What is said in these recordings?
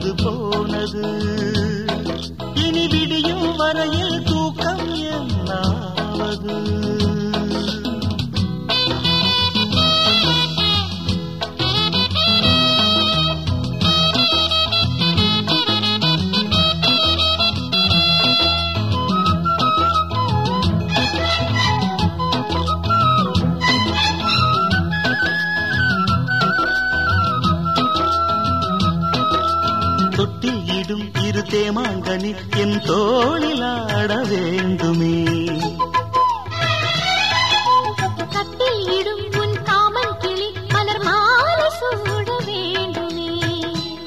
பொழுது போனது. இனி விடியும் வரையில் தூக்கம் என்னாவது? தேமாங்கனி என் தோளில் ஆட வேண்டுமே.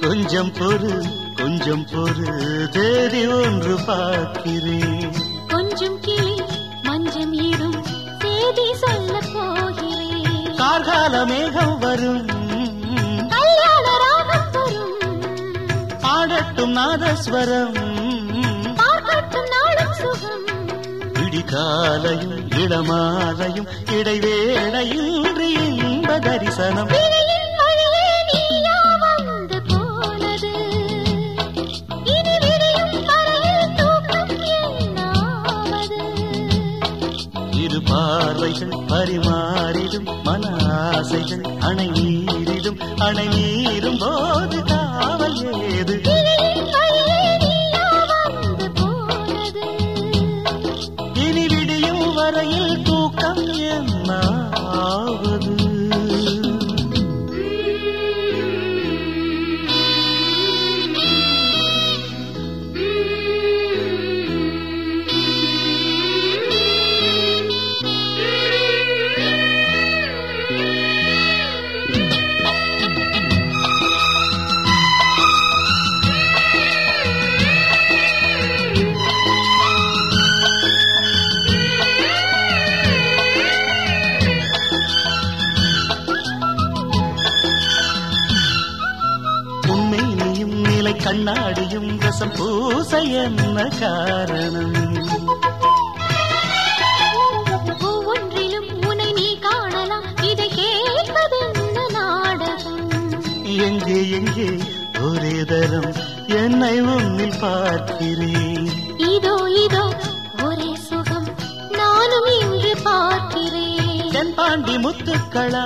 கொஞ்சம் பொறு கொஞ்சம் பொறு தேதி ஒன்று பார்க்கிறேன். கொஞ்சம் கிளி மஞ்சம் இடும் செய்தி சொல்ல போகிறேன். கார்கால மேகம் வரும் பாடட்டும் நாதஸ்வரம் விடிகாலையும் இளமாலையும் இடைவேளையின்றி இன்ப தரிசனம். பரிமாறிடும் மன ஆசைகள் அணை நீரிடும் அணை என்னாவது நீ காணலாம். இதை கேட்பதென்ன நாடகம்? எங்கே எங்கே ஒரே தரம் என்னை உன்னில் பார்க்கிறேன். இதோ இதோ ஒரே சுகம் நானும் இன்று பார்க்கிறேன். தென்பாண்டி முத்துக்களா